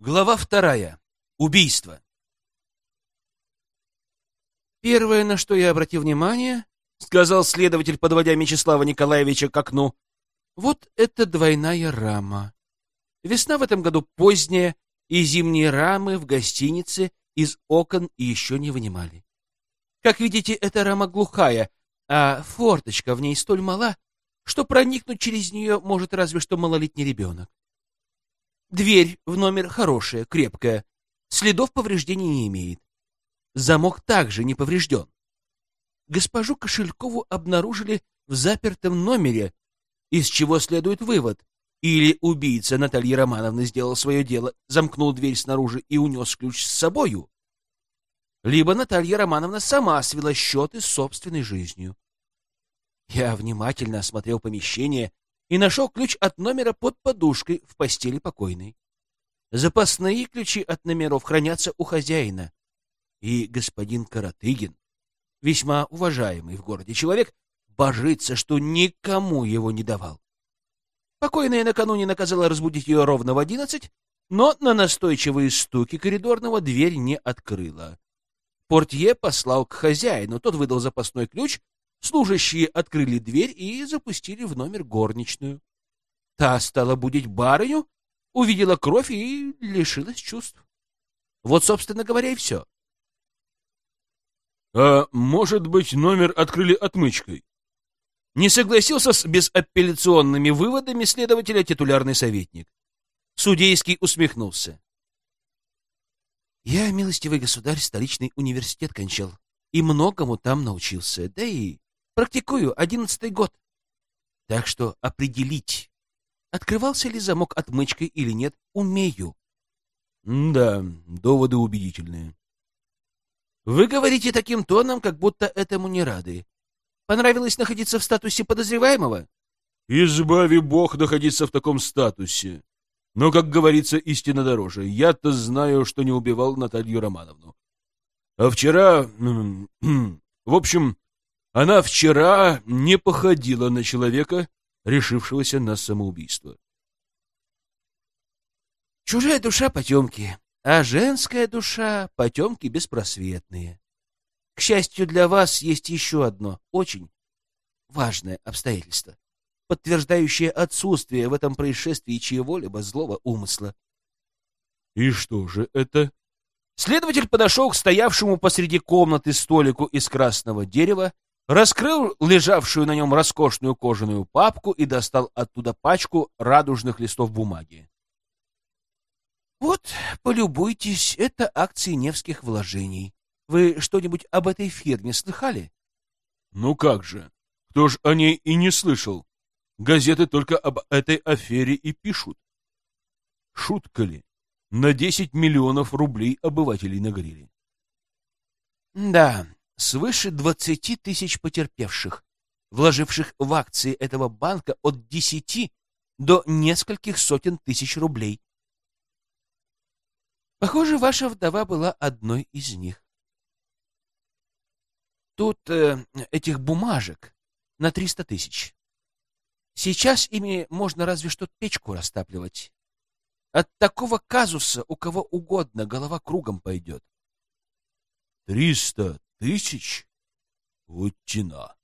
Глава вторая. Убийство. Первое, на что я обратил внимание, сказал следователь, подводя Мечислава Николаевича к окну, вот это двойная рама. Весна в этом году поздняя, и зимние рамы в гостинице из окон еще не вынимали. Как видите, эта рама глухая, а форточка в ней столь мала, что проникнуть через нее может разве что малолетний ребенок. Дверь в номер хорошая, крепкая. Следов повреждений не имеет. Замок также не поврежден. Госпожу Кошелькову обнаружили в запертом номере, из чего следует вывод. Или убийца Натальи Романовны сделал свое дело, замкнул дверь снаружи и унес ключ с собою, либо Наталья Романовна сама свела счеты с собственной жизнью. Я внимательно осмотрел помещение и нашел ключ от номера под подушкой в постели покойной. Запасные ключи от номеров хранятся у хозяина. И господин Каратыгин, весьма уважаемый в городе человек, божится, что никому его не давал. Покойная накануне наказала разбудить ее ровно в одиннадцать, но на настойчивые стуки коридорного дверь не открыла. Портье послал к хозяину, тот выдал запасной ключ, Служащие открыли дверь и запустили в номер горничную. Та стала будить барыню, увидела кровь и лишилась чувств. Вот, собственно говоря, и все. — А может быть, номер открыли отмычкой? Не согласился с безапелляционными выводами следователя титулярный советник. Судейский усмехнулся. Я, милостивый государь, столичный университет кончал и многому там научился, да и Практикую одиннадцатый год. Так что определить, открывался ли замок отмычкой или нет, умею. да, доводы убедительные. Вы говорите таким тоном, как будто этому не рады. Понравилось находиться в статусе подозреваемого? Избави бог находиться в таком статусе. Но, как говорится, истина дороже. Я-то знаю, что не убивал Наталью Романовну. А вчера... В общем, она вчера не походила на человека, решившегося на самоубийство. Чужая душа — потемки, а женская душа — потемки беспросветные. К счастью для вас, есть еще одно очень важное обстоятельство, подтверждающее отсутствие в этом происшествии чьего-либо злого умысла. И что же это? Следователь подошел к стоявшему посреди комнаты столику из красного дерева раскрыл лежавшую на нем роскошную кожаную папку и достал оттуда пачку радужных листов бумаги. «Вот, полюбуйтесь, это акции Невских вложений. Вы что-нибудь об этой фирме слыхали?» «Ну как же, кто ж о ней и не слышал? Газеты только об этой афере и пишут. Шутка ли? На десять миллионов рублей обывателей нагрели». «Да, свыше 20 тысяч потерпевших, вложивших в акции этого банка от 10 до нескольких сотен тысяч рублей. Похоже, ваша вдова была одной из них. Тут э, этих бумажек на 300 тысяч. Сейчас ими можно разве что печку растапливать. От такого казуса у кого угодно голова кругом пойдет. Триста тысяч? Вот тена.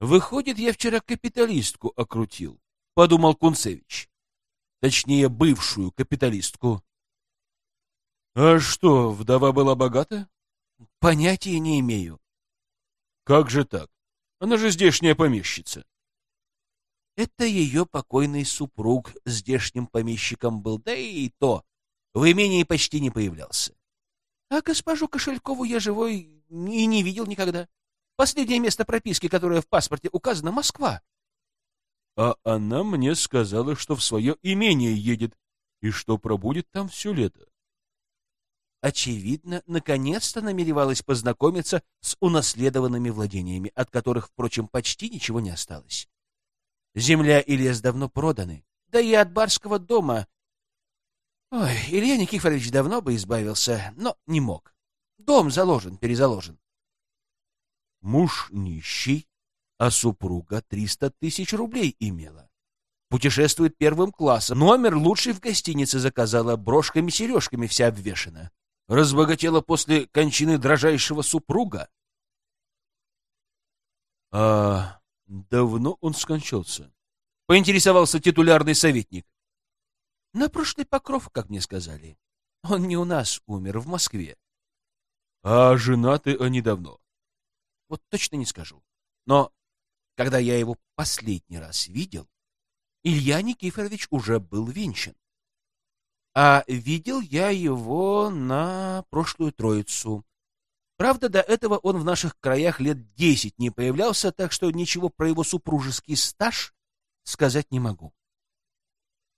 Выходит, я вчера капиталистку окрутил, подумал Кунцевич. Точнее, бывшую капиталистку. А что, вдова была богата? Понятия не имею. Как же так? Она же здешняя помещица. Это ее покойный супруг здешним помещиком был, да и то в имении почти не появлялся. А госпожу Кошелькову я живой и не видел никогда. Последнее место прописки, которое в паспорте указано, Москва. А она мне сказала, что в свое имение едет и что пробудет там все лето. Очевидно, наконец-то намеревалась познакомиться с унаследованными владениями, от которых, впрочем, почти ничего не осталось. Земля и лес давно проданы, да и от барского дома Ой, Илья Никифорович давно бы избавился, но не мог. Дом заложен, перезаложен. Муж нищий, а супруга триста тысяч рублей имела. Путешествует первым классом. Номер лучший в гостинице заказала, брошками-сережками вся обвешана. Разбогатела после кончины дрожайшего супруга. А давно он скончался? Поинтересовался титулярный советник. На прошлый покров, как мне сказали. Он не у нас умер, в Москве. А женаты они давно? Вот точно не скажу. Но когда я его последний раз видел, Илья Никифорович уже был венчан. А видел я его на прошлую Троицу. Правда, до этого он в наших краях лет десять не появлялся, так что ничего про его супружеский стаж сказать не могу.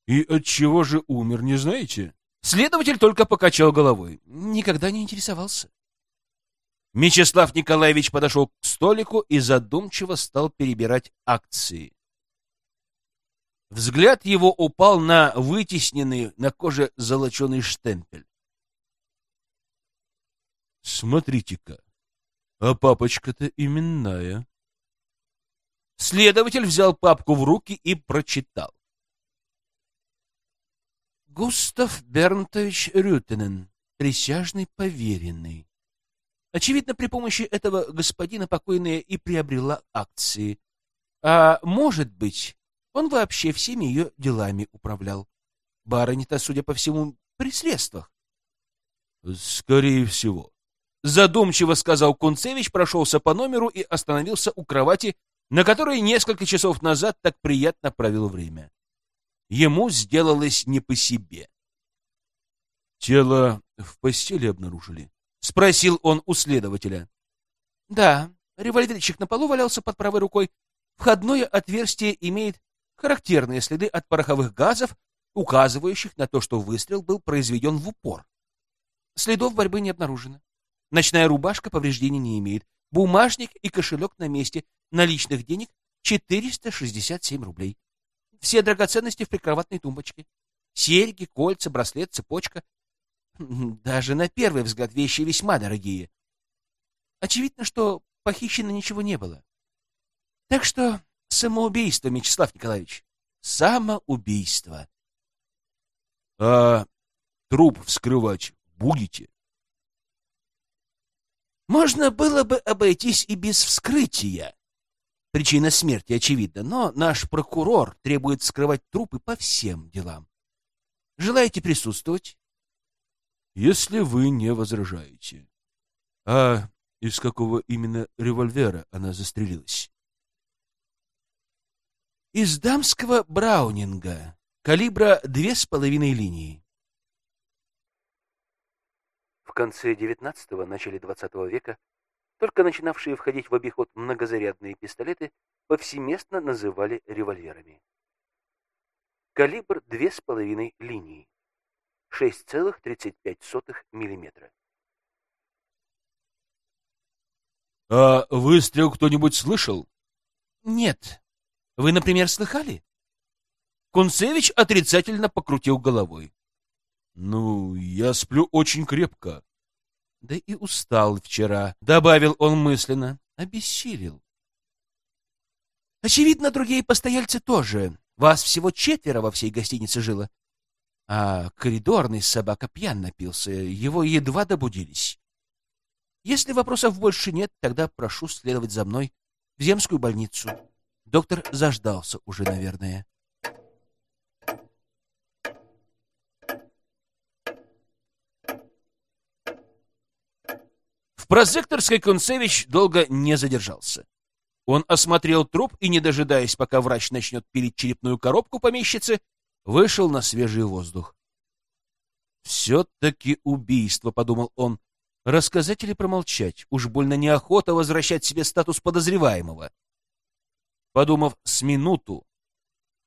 И от чего же умер, не знаете? Следователь только покачал головой. Никогда не интересовался. Мечислав Николаевич подошел к столику и задумчиво стал перебирать акции. Взгляд его упал на вытесненный на коже золоченый штемпель. Смотрите-ка, а папочка-то именная. Следователь взял папку в руки и прочитал. Густав Бернтович Рютенен, присяжный поверенный. Очевидно, при помощи этого господина покойная и приобрела акции. А может быть, он вообще всеми ее делами управлял. Барыня-то, судя по всему, при средствах. Скорее всего. Задумчиво сказал Кунцевич, прошелся по номеру и остановился у кровати, на которой несколько часов назад так приятно провел время. Ему сделалось не по себе. Тело в постели обнаружили? — спросил он у следователя. — Да, револьверчик на полу валялся под правой рукой. Входное отверстие имеет характерные следы от пороховых газов, указывающих на то, что выстрел был произведен в упор. Следов борьбы не обнаружено. Ночная рубашка повреждений не имеет. Бумажник и кошелек на месте. Наличных денег 467 рублей. Все драгоценности в прикроватной тумбочке. Серьги, кольца, браслет, цепочка. Даже на первый взгляд вещи весьма дорогие. Очевидно, что похищено ничего не было. Так что самоубийство, Мячеслав Николаевич. Самоубийство. — А труп вскрывать будете? Можно было бы обойтись и без вскрытия. Причина смерти очевидна, но наш прокурор требует вскрывать трупы по всем делам. Желаете присутствовать? если вы не возражаете. А из какого именно револьвера она застрелилась? Из дамского браунинга, калибра две с половиной линии. В конце XIX – начале XX века только начинавшие входить в обиход многозарядные пистолеты повсеместно называли револьверами. Калибр две с половиной линии. 6,35 миллиметра. А выстрел кто-нибудь слышал? Нет. Вы, например, слыхали? Кунцевич отрицательно покрутил головой. Ну, я сплю очень крепко. Да и устал вчера, добавил он мысленно, обессилел. Очевидно, другие постояльцы тоже. Вас всего четверо во всей гостинице жило. А коридорный собака пьян напился, его едва добудились. Если вопросов больше нет, тогда прошу следовать за мной в земскую больницу. Доктор заждался уже, наверное. Прозекторской Концевич долго не задержался. Он осмотрел труп и, не дожидаясь, пока врач начнет пилить черепную коробку помещицы, вышел на свежий воздух. «Все-таки убийство», — подумал он. «Рассказать или промолчать? Уж больно неохота возвращать себе статус подозреваемого». Подумав с минуту,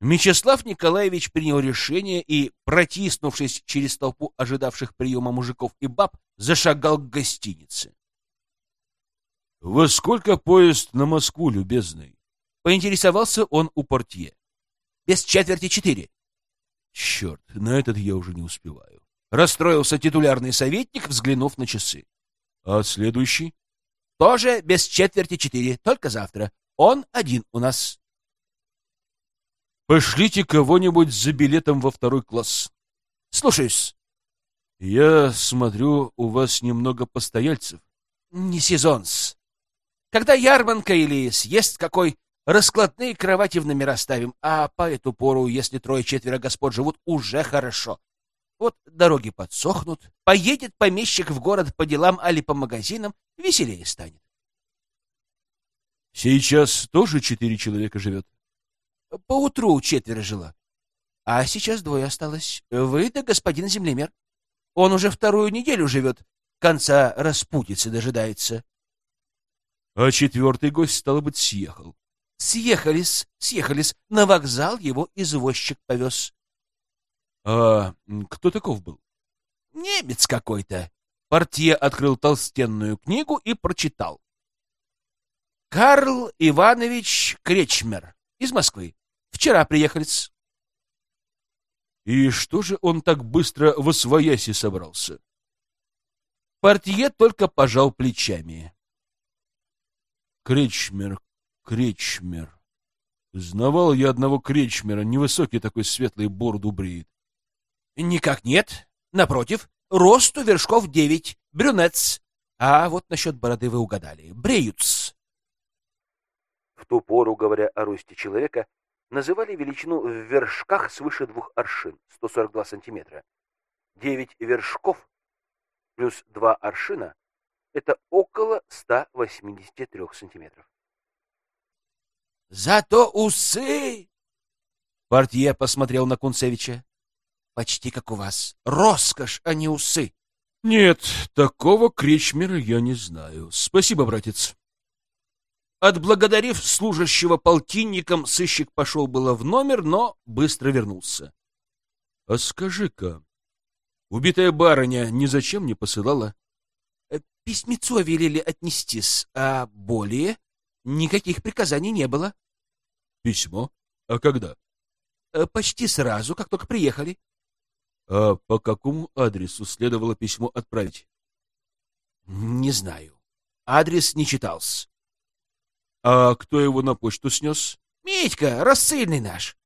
Мечислав Николаевич принял решение и, протиснувшись через толпу ожидавших приема мужиков и баб, зашагал к гостинице. — Во сколько поезд на Москву, любезный? — поинтересовался он у портье. — Без четверти четыре. Черт, на этот я уже не успеваю. Расстроился титулярный советник, взглянув на часы. А следующий? Тоже без четверти четыре, только завтра. Он один у нас. Пошлите кого-нибудь за билетом во второй класс. Слушаюсь. Я смотрю, у вас немного постояльцев. Не сезонс. Когда ярманка или съезд какой, раскладные кровати в номера ставим, а по эту пору, если трое-четверо господ живут, уже хорошо. Вот дороги подсохнут, поедет помещик в город по делам али по магазинам, веселее станет. Сейчас тоже четыре человека живет? Поутру четверо жило. А сейчас двое осталось. Вы да господин землемер. Он уже вторую неделю живет, конца распутицы дожидается. А четвертый гость, стало быть, съехал. Съехались, съехались. На вокзал его извозчик повез. А кто таков был? Немец какой-то. Портье открыл толстенную книгу и прочитал. Карл Иванович Кречмер из Москвы. Вчера приехали. -с. И что же он так быстро в освояси собрался? Портье только пожал плечами. Кречмер, Кречмер. Знавал я одного Кречмера, невысокий такой светлый бороду бреет. Никак нет. Напротив, росту вершков девять, брюнетс. А вот насчет бороды вы угадали. Бреютс. В ту пору, говоря о росте человека, называли величину в вершках свыше двух аршин, 142 сантиметра. Девять вершков плюс два аршина — это около 183 сантиметров. Зато усы! Портье посмотрел на Кунцевича. Почти как у вас. Роскошь, а не усы. Нет, такого кречмера я не знаю. Спасибо, братец. Отблагодарив служащего полтинником, сыщик пошел было в номер, но быстро вернулся. — А скажи-ка, убитая барыня ни зачем не посылала? Письмецо велели отнестись, а более никаких приказаний не было. — Письмо? А когда? Э, — Почти сразу, как только приехали. А по какому адресу следовало письмо отправить? Не знаю. Адрес не читался. А кто его на почту снес? Митька, рассыльный наш.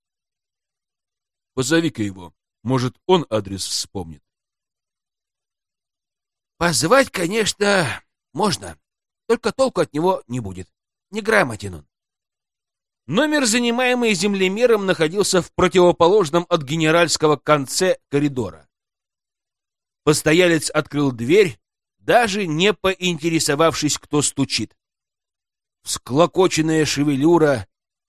Позови-ка его. Может, он адрес вспомнит. Позвать, конечно, можно. Только толку от него не будет. Неграмотен он. Номер, занимаемый землемером, находился в противоположном от генеральского конце коридора. Постоялец открыл дверь, даже не поинтересовавшись, кто стучит. Всклокоченная шевелюра,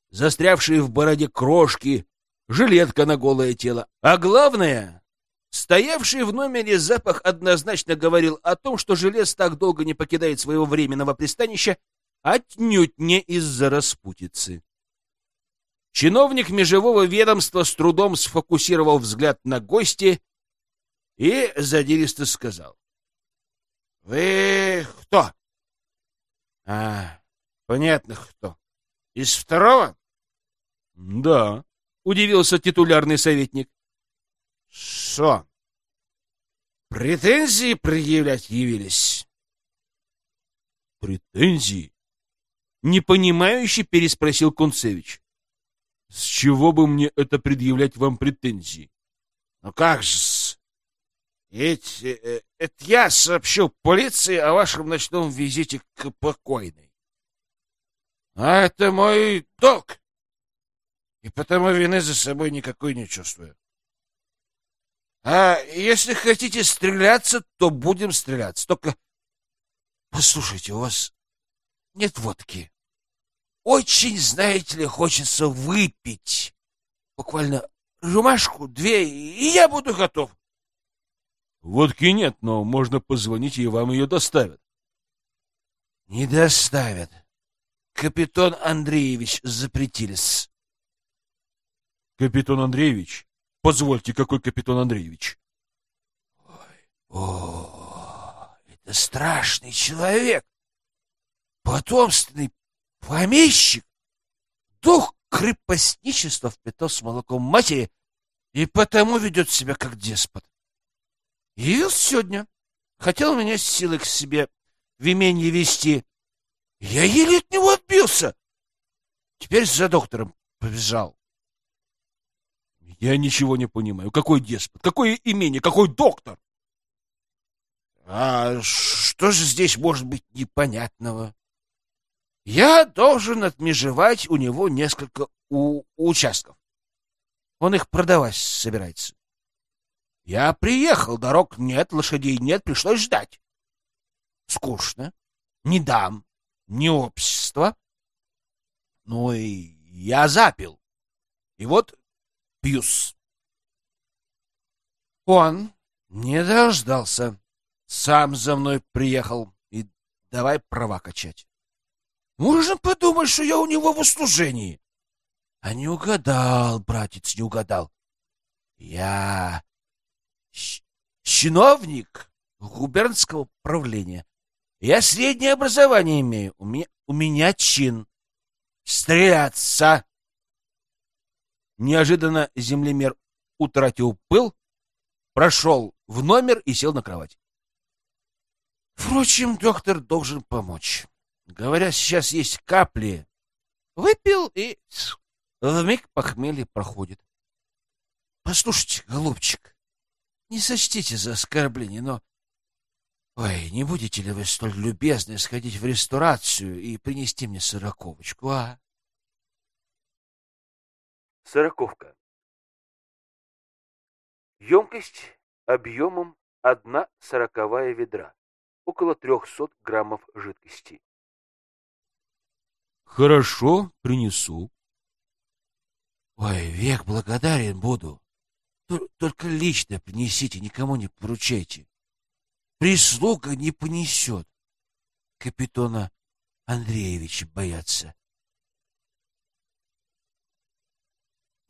застрявшие в бороде крошки, жилетка на голое тело. А главное, стоявший в номере запах однозначно говорил о том, что желез так долго не покидает своего временного пристанища, отнюдь не из-за распутицы. Чиновник межевого ведомства с трудом сфокусировал взгляд на гости и задиристо сказал. — Вы кто? — А, понятно кто. Из второго? — Да, — удивился титулярный советник. — Что? Претензии предъявлять явились? — Претензии? — непонимающе переспросил Концевич. С чего бы мне это предъявлять вам претензии? Ну как же? Ведь э, это я сообщил полиции о вашем ночном визите к покойной. А это мой долг. И потому вины за собой никакой не чувствую. А если хотите стреляться, то будем стреляться. Только послушайте, у вас нет водки. Очень, знаете ли, хочется выпить. Буквально рюмашку, две, и я буду готов. Водки нет, но можно позвонить, и вам ее доставят. Не доставят. Капитан Андреевич запретились. Капитан Андреевич? Позвольте, какой капитан Андреевич? Ой, о, это страшный человек. Потомственный Помещик? Дух крепостничества впитал с молоком матери и потому ведет себя как деспот. Явился сегодня. Хотел меня с силой к себе в именье вести. Я еле от него отбился. Теперь за доктором побежал. Я ничего не понимаю. Какой деспот? Какое имение? Какой доктор? А что же здесь может быть непонятного? Я должен отмежевать у него несколько у участков. Он их продавать собирается. Я приехал, дорог нет, лошадей нет, пришлось ждать. Скучно. Не дам. Ни общества. Ну и я запил. И вот пьюс. Он не дождался. Сам за мной приехал и давай права качать. Можно подумать, что я у него в услужении. А не угадал, братец, не угадал. Я чиновник губернского правления. Я среднее образование имею. У меня, у меня чин. Стреляться! Неожиданно землемер утратил пыл, прошел в номер и сел на кровать. Впрочем, доктор должен помочь. Говоря, сейчас есть капли. Выпил и вмиг похмелье проходит. Послушайте, голубчик, не сочтите за оскорбление, но... Ой, не будете ли вы столь любезны сходить в ресторацию и принести мне сороковочку, а? Сороковка. Емкость объемом одна сороковая ведра, около трехсот граммов жидкости. Хорошо, принесу. Ой, век благодарен буду. Только лично принесите, никому не поручайте. Прислуга не понесет. Капитона Андреевича боятся.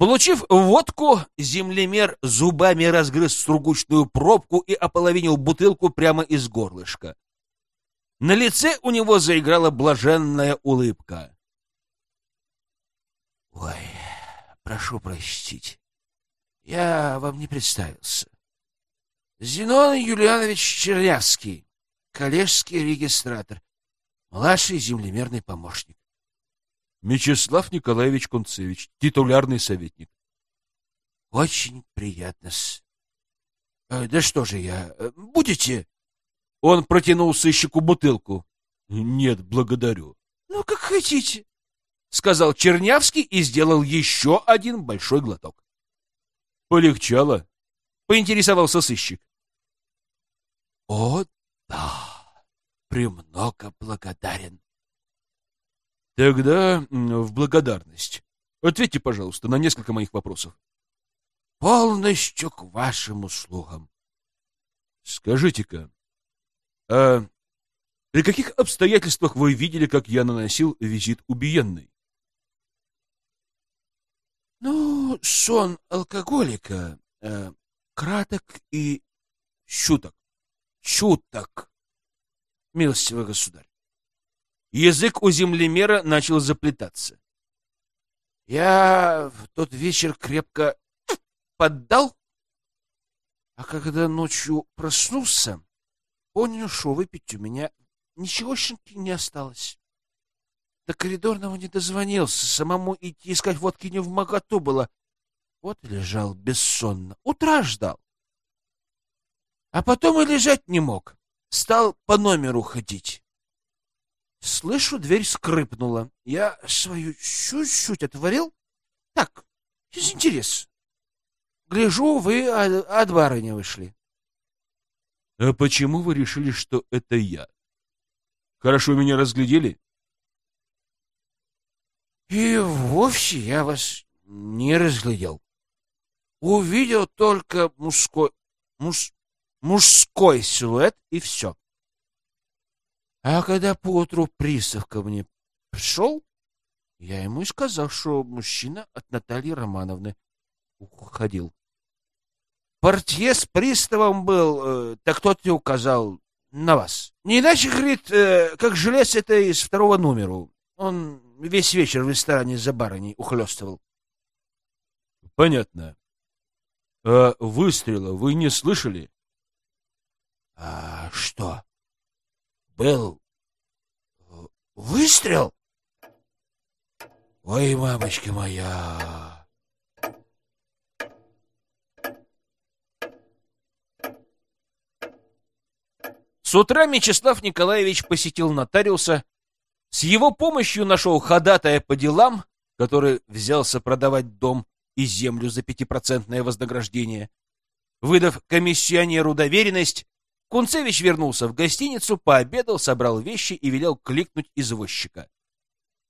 Получив водку, землемер зубами разгрыз стругучную пробку и ополовинил бутылку прямо из горлышка. На лице у него заиграла блаженная улыбка. — Ой, прошу простить. Я вам не представился. Зенон Юлианович Чернявский, коллежский регистратор, младший землемерный помощник. Мечислав Николаевич Кунцевич, титулярный советник. Очень приятно -с. Э, да что же я, э, будете? Он протянул сыщику бутылку. Нет, благодарю. Ну, как хотите, сказал Чернявский и сделал еще один большой глоток. Полегчало? Поинтересовался сыщик. О, да, премного благодарен. Тогда в благодарность. Ответьте, пожалуйста, на несколько моих вопросов. Полностью к вашим услугам. Скажите-ка, а при каких обстоятельствах вы видели, как я наносил визит убиенной? Ну, сон алкоголика э, краток и чуток. Чуток, милостивый государь. Язык у землемера начал заплетаться. Я в тот вечер крепко поддал, а когда ночью проснулся, понял, что выпить у меня ничегошеньки не осталось. До коридорного не дозвонился, самому идти искать водки не в моготу было. Вот лежал бессонно, утра ждал. А потом и лежать не мог, стал по номеру ходить. Слышу, дверь скрипнула. Я свою чуть-чуть отворил. Так, из интереса. Гляжу, вы от, от барыни вышли. — А почему вы решили, что это я? Хорошо меня разглядели? И вовсе я вас не разглядел. Увидел только мужской, муж, мужской силуэт и все. А когда поутру пристав ко мне пришел, я ему и сказал, что мужчина от Натальи Романовны уходил. Портье с приставом был, э, так тот и указал на вас. Не иначе, говорит, э, как желез это из второго номера. Он Весь вечер в ресторане за барыней ухлёстывал. — Понятно. А выстрела вы не слышали? — А что? был э, выстрел? Ой, мамочка моя! С утра Мячеслав Николаевич посетил нотариуса, с его помощью нашел ходатая по делам, который взялся продавать дом и землю за пятипроцентное вознаграждение. Выдав комиссионеру доверенность, Кунцевич вернулся в гостиницу, пообедал, собрал вещи и велел кликнуть извозчика.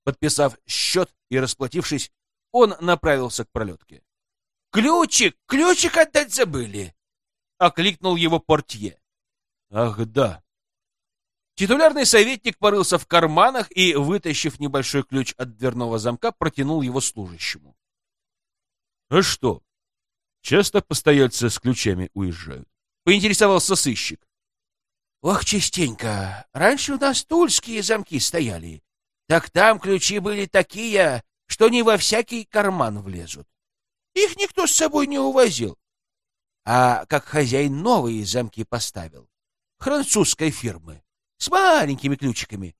Подписав счет и расплатившись, он направился к пролетке. «Ключик! Ключик отдать забыли!» — окликнул его портье. «Ах, да!» Титулярный советник порылся в карманах и, вытащив небольшой ключ от дверного замка, протянул его служащему. «А что? Часто постояльцы с ключами уезжают?» — поинтересовался сыщик. «Ох, частенько. Раньше у нас тульские замки стояли. Так там ключи были такие, что не во всякий карман влезут. Их никто с собой не увозил. А как хозяин новые замки поставил, французской фирмы, с маленькими ключиками,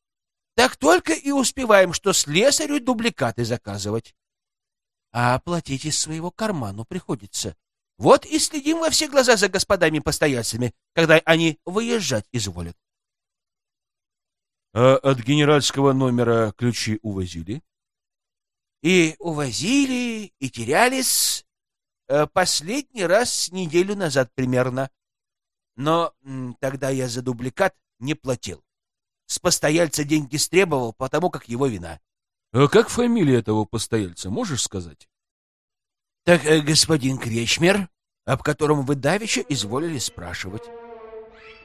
так только и успеваем, что слесарю дубликаты заказывать. А платить из своего кармана приходится. Вот и следим во все глаза за господами-постояльцами, когда они выезжать изволят. — А от генеральского номера ключи увозили? И увозили, и терялись. Э, последний раз неделю назад примерно. Но тогда я за дубликат не платил. С постояльца деньги стребовал, потому как его вина. — А как фамилия этого постояльца, можешь сказать? — Так э, господин Кречмер, об котором вы давеча изволили спрашивать.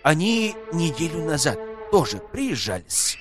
Они неделю назад тоже приезжались.